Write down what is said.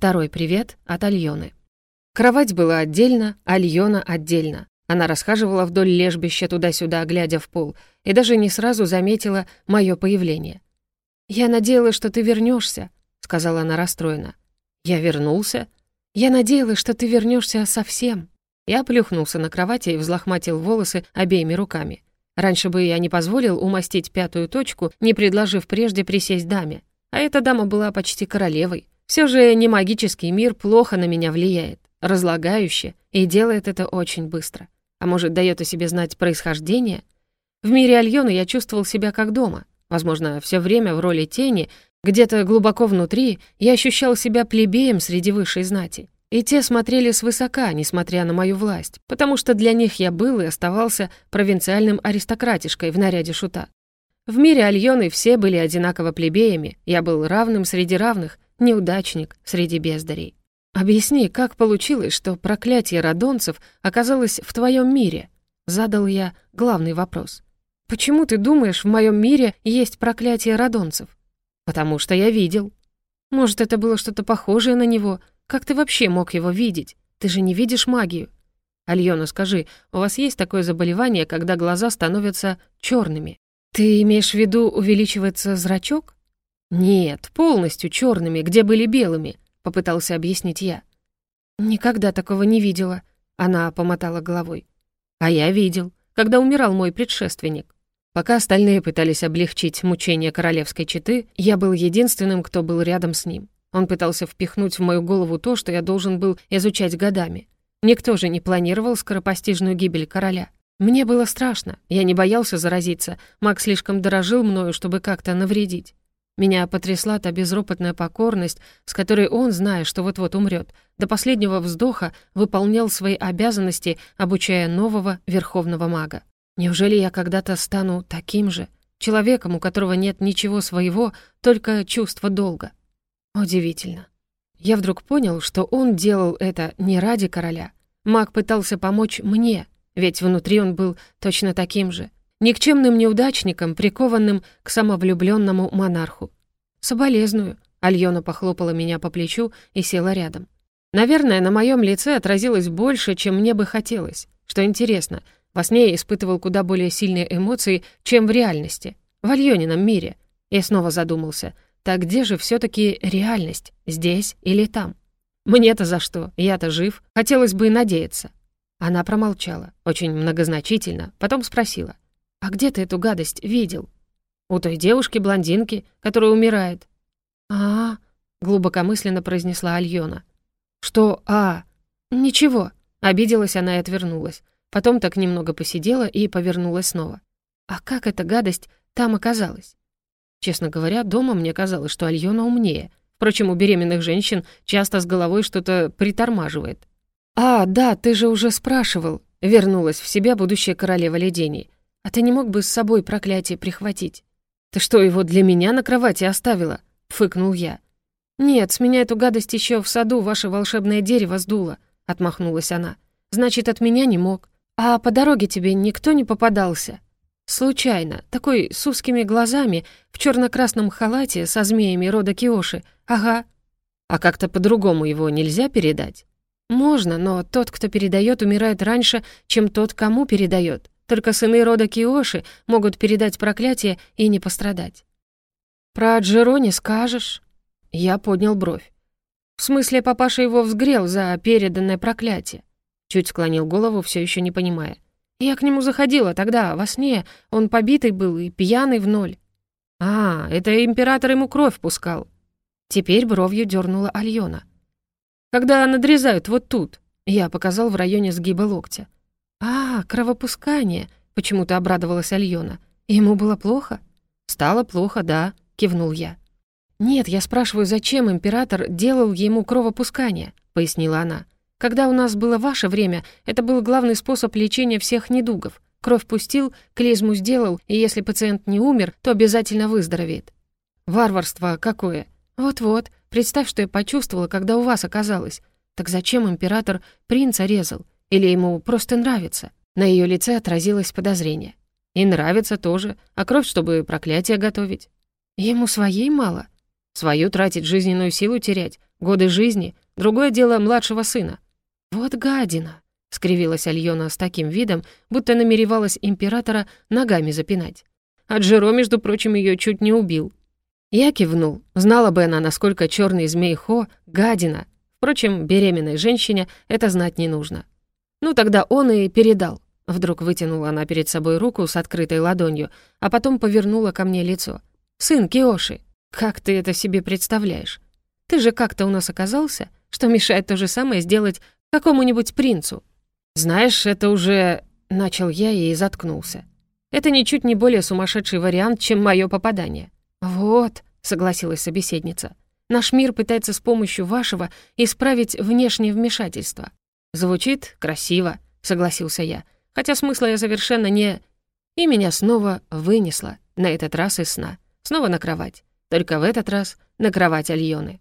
Второй привет от Альоны. Кровать была отдельно, Альона отдельно. Она расхаживала вдоль лежбища туда-сюда, глядя в пол, и даже не сразу заметила мое появление. «Я надеялась, что ты вернешься, сказала она расстроенно. «Я вернулся?» «Я надеялась, что ты вернешься совсем». Я плюхнулся на кровати и взлохматил волосы обеими руками. Раньше бы я не позволил умастить пятую точку, не предложив прежде присесть даме. А эта дама была почти королевой. Все же не магический мир плохо на меня влияет, разлагающе, и делает это очень быстро. А может, дает о себе знать происхождение? В мире Альоны я чувствовал себя как дома. Возможно, все время в роли тени, где-то глубоко внутри я ощущал себя плебеем среди высшей знати. И те смотрели свысока, несмотря на мою власть, потому что для них я был и оставался провинциальным аристократишкой в наряде шута. В мире Альоны все были одинаково плебеями, я был равным среди равных, неудачник среди бездарей. «Объясни, как получилось, что проклятие радонцев оказалось в твоем мире?» Задал я главный вопрос. «Почему ты думаешь, в моем мире есть проклятие радонцев?» «Потому что я видел». «Может, это было что-то похожее на него? Как ты вообще мог его видеть? Ты же не видишь магию». «Альона, скажи, у вас есть такое заболевание, когда глаза становятся черными? Ты имеешь в виду увеличивается зрачок?» «Нет, полностью черными, где были белыми», — попытался объяснить я. «Никогда такого не видела», — она помотала головой. «А я видел, когда умирал мой предшественник. Пока остальные пытались облегчить мучения королевской четы, я был единственным, кто был рядом с ним. Он пытался впихнуть в мою голову то, что я должен был изучать годами. Никто же не планировал скоропостижную гибель короля. Мне было страшно, я не боялся заразиться, маг слишком дорожил мною, чтобы как-то навредить. Меня потрясла та безропотная покорность, с которой он, зная, что вот-вот умрет, до последнего вздоха выполнял свои обязанности, обучая нового верховного мага. Неужели я когда-то стану таким же? Человеком, у которого нет ничего своего, только чувство долга. Удивительно. Я вдруг понял, что он делал это не ради короля. Маг пытался помочь мне, ведь внутри он был точно таким же никчемным неудачником, прикованным к самовлюбленному монарху. «Соболезную», — Альона похлопала меня по плечу и села рядом. «Наверное, на моем лице отразилось больше, чем мне бы хотелось. Что интересно, во сне я испытывал куда более сильные эмоции, чем в реальности, в Альонином мире. Я снова задумался, так где же все таки реальность, здесь или там? Мне-то за что, я-то жив, хотелось бы и надеяться». Она промолчала, очень многозначительно, потом спросила. «А где ты эту гадость видел?» «У той девушки-блондинки, которая умирает». «А-а-а», глубокомысленно произнесла Альона. «Что «а»?» «Ничего», — обиделась она и отвернулась. Потом так немного посидела и повернулась снова. «А как эта гадость там оказалась?» Честно говоря, дома мне казалось, что Альона умнее. Впрочем, у беременных женщин часто с головой что-то притормаживает. «А, да, ты же уже спрашивал», — вернулась в себя будущая королева ледений. А ты не мог бы с собой проклятие прихватить? Ты что, его для меня на кровати оставила? Фыкнул я. Нет, с меня эту гадость еще в саду ваше волшебное дерево сдуло, отмахнулась она. Значит, от меня не мог. А по дороге тебе никто не попадался? Случайно, такой с узкими глазами, в черно красном халате со змеями рода Киоши. Ага. А как-то по-другому его нельзя передать? Можно, но тот, кто передает, умирает раньше, чем тот, кому передает. Только сыны рода Киоши могут передать проклятие и не пострадать. «Про Аджиро не скажешь?» Я поднял бровь. «В смысле, папаша его взгрел за переданное проклятие?» Чуть склонил голову, все еще не понимая. «Я к нему заходила тогда, во сне. Он побитый был и пьяный в ноль». «А, это император ему кровь пускал». Теперь бровью дернула Альона. «Когда надрезают вот тут», — я показал в районе сгиба локтя. «А, кровопускание!» — почему-то обрадовалась Альона. «Ему было плохо?» «Стало плохо, да», — кивнул я. «Нет, я спрашиваю, зачем император делал ему кровопускание?» — пояснила она. «Когда у нас было ваше время, это был главный способ лечения всех недугов. Кровь пустил, клизму сделал, и если пациент не умер, то обязательно выздоровеет». «Варварство какое?» «Вот-вот, представь, что я почувствовала, когда у вас оказалась. Так зачем император принца резал? Или ему просто нравится? На ее лице отразилось подозрение. И нравится тоже, а кровь, чтобы проклятие готовить. Ему своей мало? Свою тратить, жизненную силу терять, годы жизни, другое дело младшего сына. Вот гадина, скривилась Альона с таким видом, будто намеревалась императора ногами запинать. А Джеро, между прочим, ее чуть не убил. Я кивнул. Знала бы она, насколько черный змей Хо — гадина. Впрочем, беременной женщине это знать не нужно. Ну, тогда он и передал. Вдруг вытянула она перед собой руку с открытой ладонью, а потом повернула ко мне лицо. «Сын Киоши, как ты это себе представляешь? Ты же как-то у нас оказался, что мешает то же самое сделать какому-нибудь принцу. Знаешь, это уже...» Начал я и заткнулся. Это ничуть не более сумасшедший вариант, чем мое попадание. «Вот», — согласилась собеседница, «наш мир пытается с помощью вашего исправить внешнее вмешательство». «Звучит красиво», — согласился я, хотя смысла я совершенно не... И меня снова вынесло, на этот раз из сна. Снова на кровать. Только в этот раз на кровать Альоны.